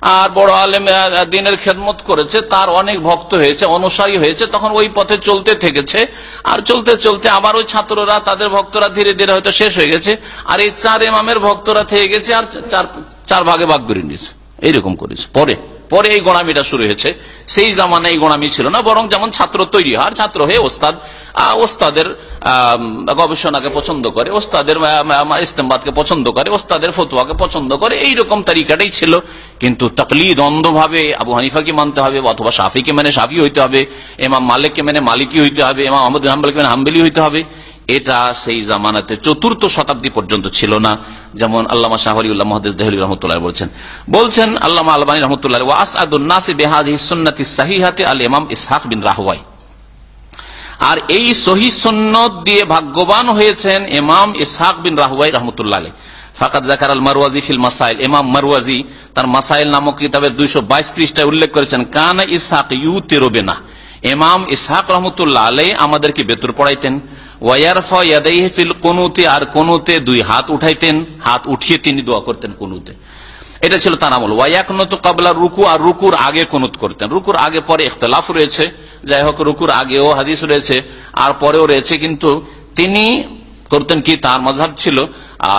আর বড় আলেম দিনের খেদমত করেছে, তার অনেক ভক্ত হয়েছে, অনুসারী হয়েছে, তখন ওই পথে চলতে থেকেছে। আর চলতে চলতে আবার ওই ছাত্ররা, তাদের ভক্তরা ধীরে ধীরে হয়তো শেষ হয়ে গেছে। আর এই চার এমামের ভক্তরা থেকে গেছে, আর চার চার ভাগে ভাগ করে নিয়েছে। এইরকম করেছে। পরে পরে এই গোড়ামিটা শুরু হয়েছে। সেই জামানায় এই গোড়ামি ছিল না, বরং যেমন ছাত্র তৈরি হয় ছাত্র হয়ে ওস্তাদ ওস্তাদের গবেষণাকে পছন্দ করে, ওস্তাদের ইস্তেমবাদকে পছন্দ করে, ওস্তাদের ফতুয়াকে পছন্দ করে, এইরকম তালিকাটাই ছিল। কিন্তু তকলিদ অন্ধভাবে আবু হানিফাকে মানতে হবে, অথবা শাফিকে মানে শাফি হইতে হবে এমাম মালিককে মানে মালিকি হইতে হবে এমাম আহমদ হাম্বালকে মানে হাম্বেলি হইতে হবে। এটা সেই জামানাতে চতুর্থ শতাব্দী পর্যন্ত ছিল না। যেমন আল্লামা শাহরিউল্লাহ মহাদেশ দেহলি রহমতুল্লাহ বলছেন। বলছেন আল্লামা আলবানী রহমতুল্লাহ ওয়াস আদুন্নাসি বেহাদি সুন্নতি সাহিহাতে আল ইমাম ইসহাক বিন রাহওয়াই আর এই সহি সন্ন্যত দিয়ে ভাগ্যবান হয়েছেন ইমাম ইসহাক বিন রাহওয়াই রহমতুল্লাহ আলী ফাকাত জাকার আল মারওয়াজি ফিল মাসাইল। ইমাম মারওয়াজি তার মাসাইল নামক কিতাবের দুইশো বাইশ পৃষ্ঠায় উল্লেখ করেছেন, কানা ইসহাক ইউ রবে না ইমাম ইসহাক রহমতুল্লাহ আলাই আমাদেরকে বেতর পড়াইতেন। ওয়ারফা ইয়াদাইহি ফিল কুনুতে আর কুনুতে দুই হাত উঠাইতেন। হাত উঠিয়ে তিনি দোয়া করতেন কুনুতে। এটা ছিল তার আমল। ওয়াকুনত কাবলা রুকু আর রুকুর আগে কুনুত করতেন। রুকুর আগে পরে ইখতলাফ রয়েছে। যাই হোক, রুকুর আগেও হাদিস রয়েছে, আর পরেও রয়েছে, কিন্তু তিনি করতেন কি তার মজাব ছিল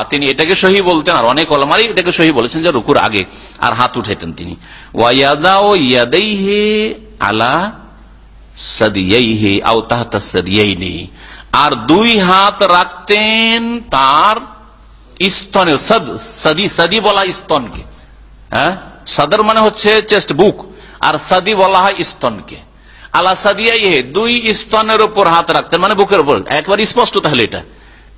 তিনি এটাকে সহি বলতেন, আর অনেক অলমারি এটাকে সহি বলেছেন যে রুকুর আগে, আর হাত উঠাইতেন তিনি। ওয়াদা ও ইয়াদাইহে আলা সাদিয়াইহি আও তাহতা সাদিয়াইনি। আর দুই হাত রাখতেন তার স্তনে সদ, সদি সদি বলা স্তনকে। হ্যাঁ? সদর মানে হচ্ছে চেস্ট বুক আর সদি বলা হয় স্তনকে। আলা সাদিয়াই দুই স্তনের উপর হাত রাখতেন মানে বুকের উপর। একবার স্পষ্ট তাহলে এটা।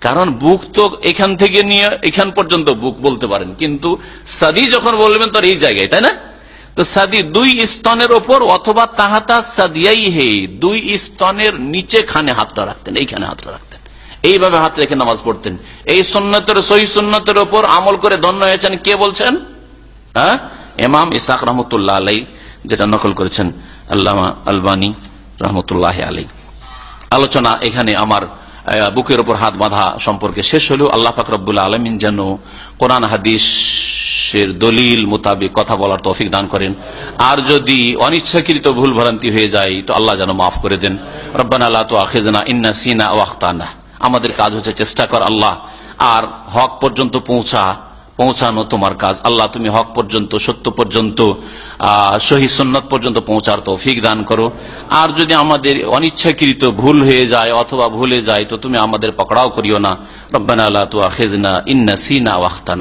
কারণ বুক তো এখান থেকে নিয়ে, এখান পর্যন্ত বুক বলতে পারেন। কিন্তু সাদি যখন বলবেন তোর এই জায়গায়, তাই না? তো সাদি দুই স্তনের ওপর অথবা তাহাতা সাদিয়াই হে দুই স্তনের নিচে খানে হাতটা রাখতেন, এইখানে হাতটা রাখতেন। এইভাবে হাত রেখে নামাজ পড়তেন। এই সুন্নতের, সহি সুন্নতের ওপর আমল করে ধন্য হয়েছেন কে বলছেন? হ্যাঁ? এমাম ইসাক রহমতুল্লাহ আলাই যেটা নকল করেছেন আল্লামা আলবানী রহমতুল্লাহ আলাই আলোচনা এখানে আমার বুকের উপর হাত বাঁধা সম্পর্কে শেষ হলেও আল্লাহ ফাকরবুল্লা আলমিন যেন কোরআন হাদিসের দলিল মোতাবেক কথা বলার তফিক দান করেন। আর যদি অনিচ্ছাকৃত ভুল ভ্রান্তি হয়ে যায়, তো আল্লাহ যেন মাফ করে দেন। রব্বান আল্লাহ তো আখেজনা ইন্না সিনা ও আখতানা। আমাদের কাজ হচ্ছে চেষ্টা কর আল্লাহ। আর হক পর্যন্ত পৌঁছা। পৌঁছানো তোমার কাজ। আল্লাহ, তুমি হক পর্যন্ত, সত্য পর্যন্ত সহি সন্ন্যত পর্যন্ত পৌঁছার তৌফিক দান করো। আর যদি আমাদের অনিচ্ছাকৃত ভুল হয়ে যায় অথবা ভুলে যায়, তো তুমি আমাদের পকড়াও করিও না। রব্বানা আল্লাহ তু ইন্না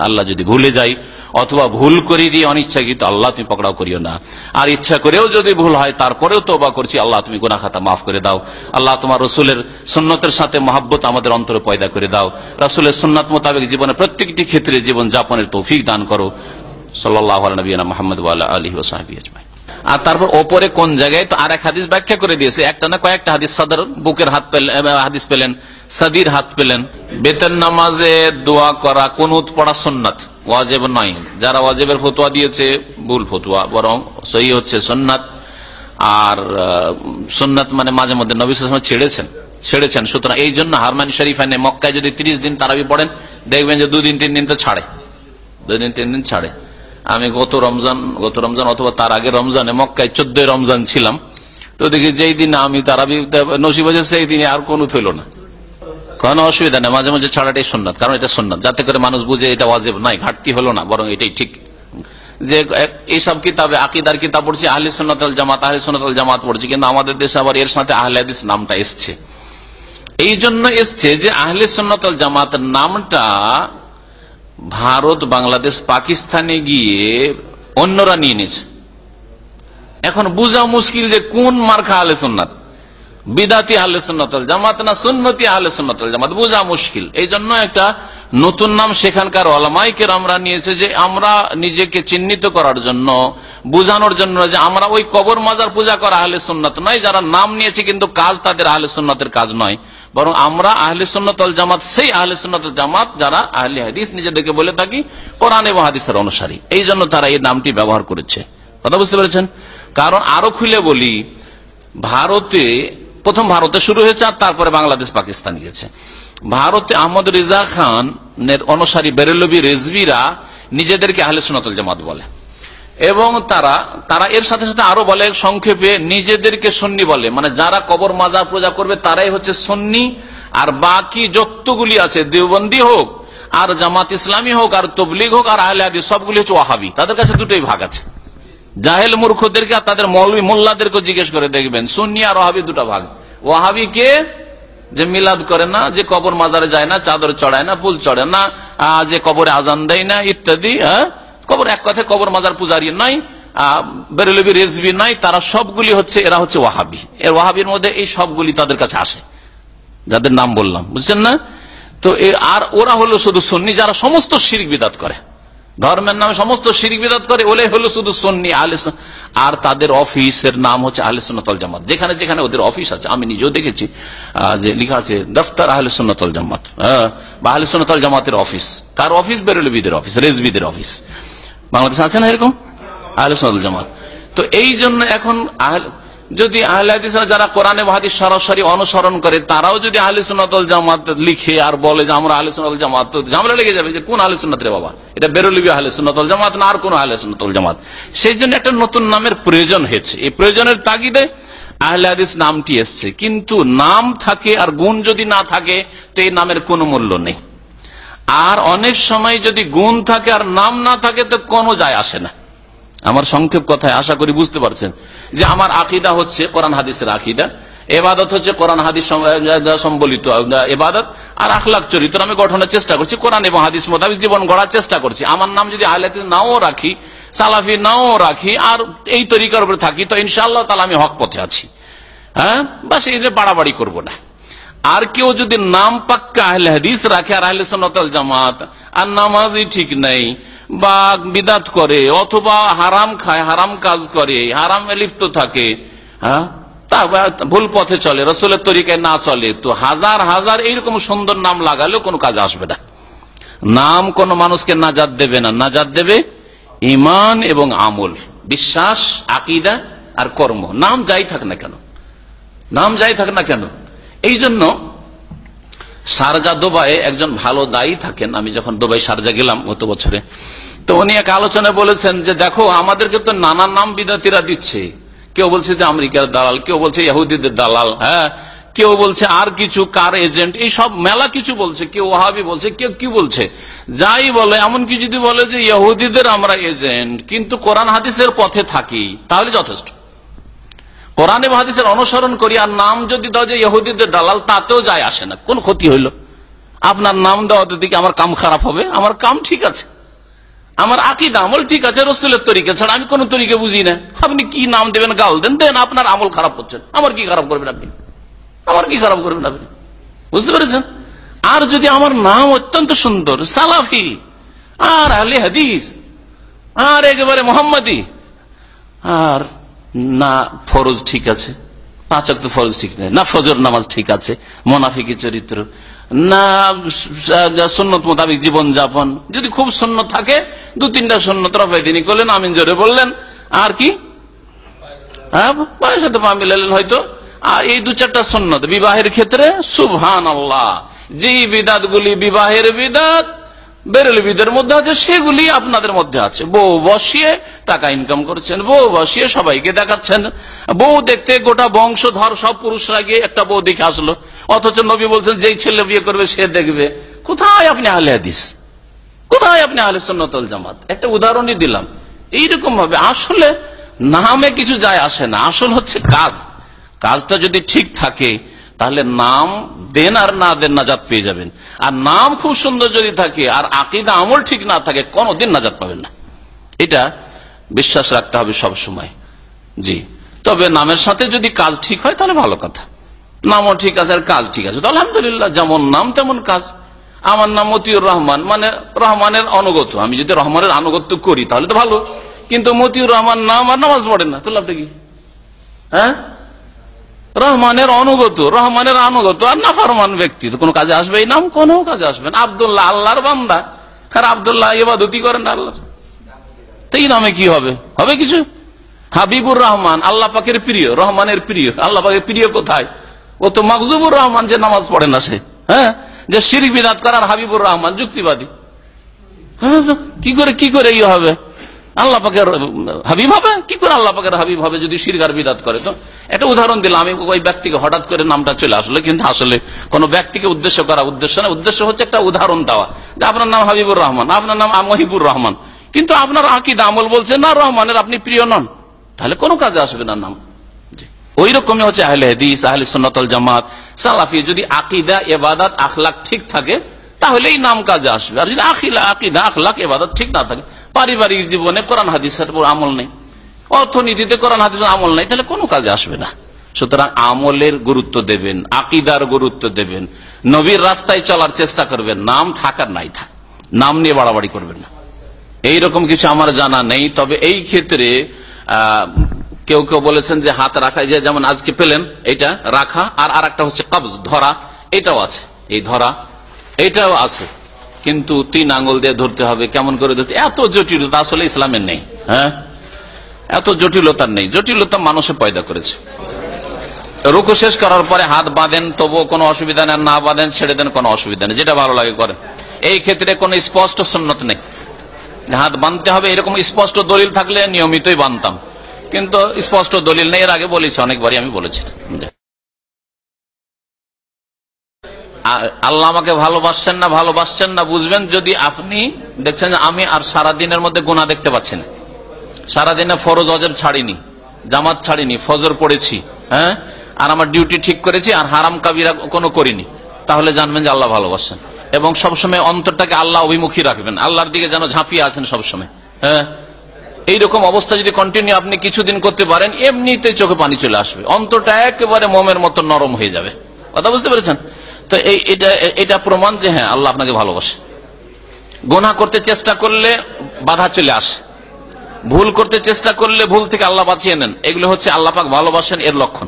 আল্লাহ যদি ভুলে যাই অথবা ভুল করে দিয়ে অনিচ্ছাকৃত, আল্লাহ তুমি পকড়াও করিও না। আর ইচ্ছা করেও যদি ভুল হয়, তারপরেও তোবা করছি। আল্লাহ, তুমি গুনা খাতা মাফ করে দাও। আল্লাহ, তোমার রসুলের সুন্নতের সাথে মহাব্বত আমাদের অন্তরে পয়দা করে দাও। রসুলের সুন্নত মোতাবেক জীবনের প্রত্যেকটি ক্ষেত্রে জীবন যাপনের তৌফিক দান করো। সাল্লাহ মোহাম্মদ আলহি ওসাহাবি আজমাই আর তারপর ওপরে কোন জায়গায়? তো আর এক হাদিস ব্যাখ্যা করে দিয়েছে। একটা না কয়েকটা হাদিস। সাদর বুকের হাত হাদিস পেলেন সাদির হাত পেলেন। বেতন নামাজে দোয়া করা কোন পড়া সন্ন্যত ওয়াজেব নয়। যারা ওয়াজেবের ফতুয়া দিয়েছে ভুল ফতুয়া বরং সহি হচ্ছে সন্ন্যত আর আহ, সুন্নাত মানে মাঝে মধ্যে নবী ছেড়েছেন ছেড়েছেন। সুতরাং এই জন্য হারমান শরীফ এনে মক্কায় যদি তিরিশ দিন তারাবি পড়েন দেখবেন যে দুদিন তিন দিন তো ছাড়ে। দুদিন তিন দিন ছাড়ে। আমি গত রমজান গত রমজান অথবা তার আগে রমজানে মক্কায় চোদ্দই রমজান ছিলাম। তো দেখি যেই দিন আমি তারাবি নসিব হয়েছে, সেই দিনে আর কোনো থইল না। কোনো অসুবিধা নেই, মাঝে মাঝে ছাড়াটাই সন্ন্যত কারণ এটা সন্ন্যত যাতে করে মানুষ বুঝে এটা ওয়াজেব নাই ঘাটতি হলো না, বরং এটাই ঠিক। যে এইসব কিতাবে আকিদার কিতাব পড়ছি, আহলে সুন্নতল জামাত, আহলে সুন্নতল জামাত পড়ছি, কিন্তু আমাদের দেশে আবার এর সাথে আহলে নামটা এসছে। এই জন্য এসছে যে আহলে সুন্নতল জামাতের নামটা ভারত, বাংলাদেশ, পাকিস্তানে গিয়ে অন্যরা নিয়ে নিয়েছে। এখন বুঝা মুশকিল যে কোন মার্কা আলে সুন্নাত। বিদাতি আহলে সুন্নতল জামাত না সুন্নতি আহলে সুন্নতল জামাত? বোঝা মুশকিল। এই জন্য একটা নতুন নাম সেখানকার অলামাইকের আমরা নিয়েছে যে আমরা নিজেকে চিহ্নিত করার জন্য, বুঝানোর জন্য যে আমরা ওই কবর মাজার পূজা করা আহলে সুন্নত নয়, যারা নাম নিয়েছে কিন্তু কাজ তাদের আহলে সুন্নতের কাজ নয়। বরং আমরা আহলে সুন্নতল জামাত, সেই আহলে সুন্নতল জামাত যারা আহলে হাদিস নিজেদেরকে বলে থাকি, কোরআন এবং হাদিসের অনুসারী। এই জন্য তারা এই নামটি ব্যবহার করেছে। কথা বুঝতে পেরেছেন? কারণ আরও খুলে বলি, ভারতে প্রথম ভারতে শুরু হয়েছে আর তারপরে বাংলাদেশ, পাকিস্তান গেছে। ভারতে আহমদ রেজা খানের অনুসারী বেরেলবি রেজবিরা নিজেদেরকে আহলে সুনতল জামাত বলে। এবং তারা তারা এর সাথে সাথে আরও বলে, সংক্ষেপে নিজেদেরকে সন্নি বলে। মানে যারা কবর মাজার পূজা করবে, তারাই হচ্ছে সন্নি। আর বাকি যতগুলি আছে, দেওবন্দি হোক, আর জামাত ইসলামী হোক, আর তবলিগ হোক, আর আহলে হাদিস, সবগুলি হচ্ছে ওয়াহাবি। তাদের কাছে দুটোই ভাগ আছে। জাহেল মূর্খদেরকে আর তাদের মৌলবী মোল্লাদেরকে জিজ্ঞেস করে দেখবেন। সুন্নি আর ওহাবি দুটা ভাগ। ওয়াহাবি কে যে মিলাদ করে না, যে কবর মাজারে যায় না, চাদর চড়ায় না, ফুল চড়ে না যে কবরে আজান দেয় না, ইত্যাদি? কবর এক কথায় কবর মাজার পূজারি নাই বেরেলবি রেজবি নয় তারা সবগুলি হচ্ছে, এরা হচ্ছে ওয়াহাবি। এর ওয়াহাবির মধ্যে এই সবগুলি তাদের কাছে আসে। যাদের নাম বললাম, বুঝছেন না? তো আর ওরা হলো শুধু সন্নি, যারা সমস্ত শিরিক বিদাত করে। ধর্মের নামে সমস্ত শিরিক বিদাত করে ওলে হলো শুধু সন্নি আহলে সুন- আর তাদের অফিসের নাম হচ্ছে আহলে সুন্নতল জামাত। যেখানে যেখানে ওদের অফিস আছে আমি নিজেও দেখেছি যে লেখা আছে দফতর আহলে সুন্নতল জামাত হ্যাঁ, বা আহলে সুন্নতল জামাতের অফিস। কার অফিস? বেরোলবিদের অফিস রেজবিদের অফিস। বাংলাদেশ আছে না এরকম? আহলে জামাত। তো এই জন্য এখন যদি আহলে হাদিসরা যারা কোরআনে হাদিস সরাসরি অনুসরণ করে, তারাও যদি আহলে সুন্নাতল জামাত লিখে আর বলে যে আমরা আহলে সুন্নাতল জামাত ঝামেলা লেগে যাবে যে কোন আহলে রে বাবা? এটা বেরোলিবি আহলে সুন্নাতল জামাত না আর কোন আহলে সুন্নাতল জামাত। সেই জন্য একটা নতুন নামের প্রয়োজন হয়েছে। এই প্রয়োজনের তাগিদে আহলে হাদিস নামটি এসছে। কিন্তু নাম থাকে আর গুণ যদি না থাকে, তো এই নামের কোনো মূল্য নেই। আর অনেক সময় যদি গুণ থাকে আর নাম না থাকে, তো কোনো যায় আসে না। আমার সংক্ষেপ কথায় আশা করি বুঝতে পারছেন যে আমার আকিদা হচ্ছে কোরআন হাদিসের আকিদা, এবাদত হচ্ছে কোরআন হাদিস সম্বলিত এবাদত, আর আখলাখ চরিত্র আমি গঠনের চেষ্টা করছি, কোরআন এবং হাদিস মোতাবেক জীবন গড়ার চেষ্টা করছি। আমার নাম যদি আহলে নাও রাখি, সালাফি নাও রাখি, আর এই তরিকার উপরে থাকি, তো ইনশাআল্লাহ তাহলে আমি হক পথে আছি। হ্যাঁ? বাস এই বাড়াবাড়ি করব না। আর কেউ যদি নাম পাক্কা আহলে হাদিস রাখে, আর আহলে সন্ন্যতাল জামাত, আর নামাজই ঠিক নেই বা বিদাত করে, অথবা হারাম খায়, হারাম কাজ করে, হারামে লিপ্ত থাকে হ্যাঁ? ভুল পথে চলে, রসুলের তরিকায় না চলে, তো হাজার হাজার এইরকম সুন্দর নাম লাগালেও কোনো কাজ আসবে না। নাম কোন মানুষকে নাজাদ দেবে না। নাজাদ দেবে ইমান এবং আমল, বিশ্বাস, আকিদা আর কর্ম। নাম যাই থাক না কেন? নাম যাই থাক না কেন? এই জন্য সারজা দোবাই একজন ভালো দায়ী থাকেন। আমি যখন দোবাই সারজা গেলাম গত বছরে, তো উনি এক আলোচনায় বলেছেন যে, দেখো, আমাদেরকে তো নানা নাম বিদাতিরা দিচ্ছে। কেউ বলছে যে আমেরিকার দালাল, কেউ বলছে ইহুদিদের দালাল হ্যাঁ? কেউ বলছে আর কিছু কার এজেন্ট, এই সব মেলা কিছু বলছে। কেউ ওহাবি বলছে, কেউ কি বলছে? যাই বলে, এমনকি যদি বলে যে ইহুদিদের আমরা এজেন্ট, কিন্তু কোরআন হাদিসের পথে থাকি, তাহলে যথেষ্ট। কোরআন এবং হাদিসের অনুসরণ করি, আর নাম যদি দাও যে ইহুদিদের দালাল, তাতেও যায় আসে না। কোন ক্ষতি হইল? আপনার নাম দেওয়া দিকে আমার কাম খারাপ হবে? আমার কাম ঠিক আছে। আমার আকিদ, আমল ঠিক আছে, রসুলের তরিকা ছাড়া আমি কোন তরিকে বুঝি না। আপনি কি নাম দেবেন, গাল দেন দেন আপনার আমল খারাপ করছেন আমার কি খারাপ করবেন আপনি? আমার কি খারাপ করবেন আপনি? বুঝতে পেরেছেন? আর যদি আমার নাম অত্যন্ত সুন্দর, সালাফি, আর আলী হাদিস, আর একেবারে মোহাম্মদী, আর না, ফরজ ঠিক আছে। পাঁচক তো ফরজ ঠিক নেই। না, ফজর নামাজ ঠিক আছে। মোনাফিকি চরিত্র। না সন্ন্যত মোতাবিক জীবন যাপন যদি খুব সন্ন্য থাকে, দু তিনটা সন্ন্যত রফাই তিনি করলেন, আমিন জোরে বললেন। আর কি? হ্যাঁ বয়স হয়তো পা মিলালেন হয়তো। আর এই দু চারটা সন্ন্যত বিবাহের ক্ষেত্রে সুবহান আল্লাহ যে বিদাত গুলি বিবাহের বিদাত বেরেলবিদের মধ্যে আছে, সেগুলি আপনাদের মধ্যে আছে। বউ বসিয়ে টাকা ইনকাম করছেন, বউ বসিয়ে সবাইকে দেখাচ্ছেন। বউ দেখতে গোটা বংশধর সব পুরুষরা গিয়ে একটা বউ দেখে আসলো। অথচ নবী বলছেন, যেই ছেলে বিয়ে করবে, সে দেখবে। কোথায় আপনি আহলে হাদিস? কোথায় আপনি আহলে সন্ন্যতল জামাত? একটা উদাহরণই দিলাম। এইরকম ভাবে আসলে নামে কিছু যায় আসে না। আসল হচ্ছে কাজ। কাজটা যদি ঠিক থাকে তাহলে নাম দেন আর না দেন নাজাত পেয়ে যাবেন। আর নাম খুব সুন্দর যদি থাকে, আর আকিদা, আমল ঠিক না থাকে, কোনদিন নাজাত পাবেন না। এটা বিশ্বাস রাখতে হবে সব সময়। জি। তবে নামের সাথে যদি কাজ ঠিক হয়, তাহলে ভালো কথা। নামও ঠিক আছে আর কাজ ঠিক আছে। আলহামদুলিল্লাহ, যেমন নাম, তেমন কাজ। আমার নাম মতিউর রহমান মানে রহমানের অনুগত আমি যদি রহমানের আনুগত্য করি, তাহলে তো ভালো। কিন্তু মতিউর রহমান নাম আর নামাজ পড়ে না তো লাভটা কি? হ্যাঁ? রহমানের অনুগত রহমানের আনুগত আর নাফারমান ব্যক্তি তো কোনো কাজে আসবে এই নাম? কোনো কাজে আসবে না। আবদুল্লাহ আল্লাহর বান্দা। আর আবদুল্লাহ ইবাদতি করেন আল্লাহ তো এই নামে কি হবে? হবে কিছু? হাবিবুর রহমান আল্লাহ পাকের প্রিয় রহমানের প্রিয়। আল্লাহ পাকের প্রিয় কোথায়? ও তো মকজুবুর রহমান যে নামাজ পড়ে না সে হ্যাঁ? যে শিরিক বিদাত করার হাবিবুর রহমান যুক্তিবাদী। হ্যাঁ, কি করে কি করে ইয়ে হবে? আল্লাহ হাবিব হবে? কি করে আল্লাহ হাবিব হবে যদি বিদাত করে? তো একটা উদাহরণ দিলাম, আমি ওই ব্যক্তিকে হঠাৎ করে নামটা চলে কিন্তু আসলে কোন ব্যক্তিকে উদ্দেশ্য করা উদ্দেশ্য না, উদ্দেশ্য হচ্ছে একটা উদাহরণ দেওয়া যে আপনার নাম হাবিবুর রহমান, আপনার নাম মহিবুর রহমান। কিন্তু আপনার বলছে, না, রহমানের, আপনি প্রিয় নন। তাহলে কোনো কাজে আসবে না নাম। ওই রকমই হচ্ছে আহলে হাদিস, আহলে সুন্নতল জামাত, সালাফি। যদি আকিদা এবাদাত আখলাক ঠিক থাকে তাহলে এই নাম কাজে আসবে। আর যদি আখিলা, আকিদা, আখলাক এবাদাত ঠিক না থাকে পারিবারিক জীবনে কোরআন হাদিসের আমল নেই। অর্থনীতিতে কোরআন হাদিসের আমল নেই, তাহলে কোনো কাজে আসবে না। সুতরাং আমলের গুরুত্ব দেবেন, আকিদার গুরুত্ব দেবেন, নবীর রাস্তায় চলার চেষ্টা করবেন, নাম থাকার নাই থাক। নাম নিয়ে বাড়াবাড়ি করবেন না। এইরকম কিছু আমার জানা নেই, তবে এই ক্ষেত্রে কেউ কেউ বলেছেন যে হাত রাখা যে যেমন আজকে পেলেন, এটা রাখা, আর আর হচ্ছে কবজ, ধরা, এটাও আছে। এই ধরা, এটাও আছে। কিন্তু তিন আঙ্গুল দিয়ে ধরতে হবে, কেমন করে ধরতে? এত জটিলতা আসলে ইসলামের নেই হ্যাঁ? এত জটিলতা নেই। জটিলতা মানুষে পয়দা করেছে। রুকু শেষ করার পরে হাত বাঁধেন, তবুও কোনো অসুবিধা আর না বাঁধেন, ছেড়ে দেন, কোনো অসুবিধা নেই। যেটা ভালো লাগে করেন। এই ক্ষেত্রে কোনো স্পষ্ট সুন্নত নেই। হাত বাঁধতে হবে, এরকম স্পষ্ট দলিল থাকলে নিয়মিতই বাঁধতাম। কিন্তু স্পষ্ট দলিল নেই, এর আগে বলেছি, অনেকবারই আমি বলেছি। আল্লাহ আমাকে ভালোবাসছেন না ভালোবাসছেন না, বুঝবেন যদি আপনি দেখছেন আমি আর সারা দিনের মধ্যে গুণা দেখতে পাচ্ছি না। সারাদিনে ফরজ অজব ছাড়িনি, জামাত ছাড়িনি, ফজর পড়েছি হ্যাঁ? আর আমার ডিউটি ঠিক করেছি আর হারাম কাবিরা কোনো করিনি, তাহলে জানবেন যে আল্লাহ ভালোবাসেন এবং সবসময় অন্তরটাকে আল্লাহ অভিমুখী রাখবেন, আল্লাহর দিকে যেন ঝাঁপিয়ে আছেন সবসময় হ্যাঁ? এইরকম অবস্থা যদি কন্টিনিউ আপনি কিছুদিন করতে পারেন এমনিতে চোখে পানি চলে আসবে। অন্তরটা একেবারে মোমের মতো নরম হয়ে যাবে। কথা বুঝতে পেরেছেন? তো এটা এটা প্রমাণ যে হ্যাঁ আল্লাহ আপনাকে ভালোবাসে। গোনা করতে চেষ্টা করলে বাধা চলে আসে। ভুল করতে চেষ্টা করলে ভুল থেকে আল্লাহ বাঁচিয়ে নেন। এগুলো হচ্ছে আল্লাহ পাক ভালোবাসেন, এর লক্ষণ।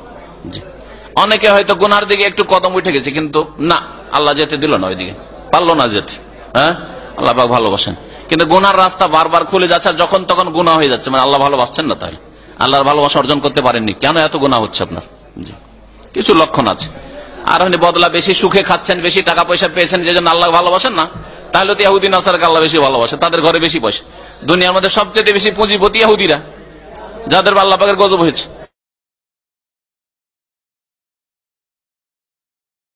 অনেকে হয়তো গোনার দিকে একটু কদম উঠে গেছে, কিন্তু না, আল্লাহ যেতে দিল না ওইদিকে। পারল না যেতে। হ্যাঁ? আল্লাহ পাক ভালোবাসেন। কিন্তু গোনার রাস্তা বারবার খুলে যাচ্ছে যখন তখন গুণা হয়ে যাচ্ছে। মানে আল্লাহ ভালোবাসছেন না তাহলে? আল্লাহর ভালোবাসা অর্জন করতে পারেননি। কেন এত গুণা হচ্ছে আপনার? কিছু লক্ষণ আছে। আর আপনি বদলা বেশি সুখে খাচ্ছেন, বেশি টাকা পয়সা পেয়েছেন, যে জন্য আল্লাহ ভালোবাসেন না? তাহলে তো ইহুদিন আসারকে আল্লাহ বেশি ভালোবাসে, তাদের ঘরে বেশি পয়সা। দুনিয়ার মধ্যে সবচেয়ে বেশি পুঁজিপতি ইহুদিরা যাদের আল্লাহ পাকের গজব হয়েছে।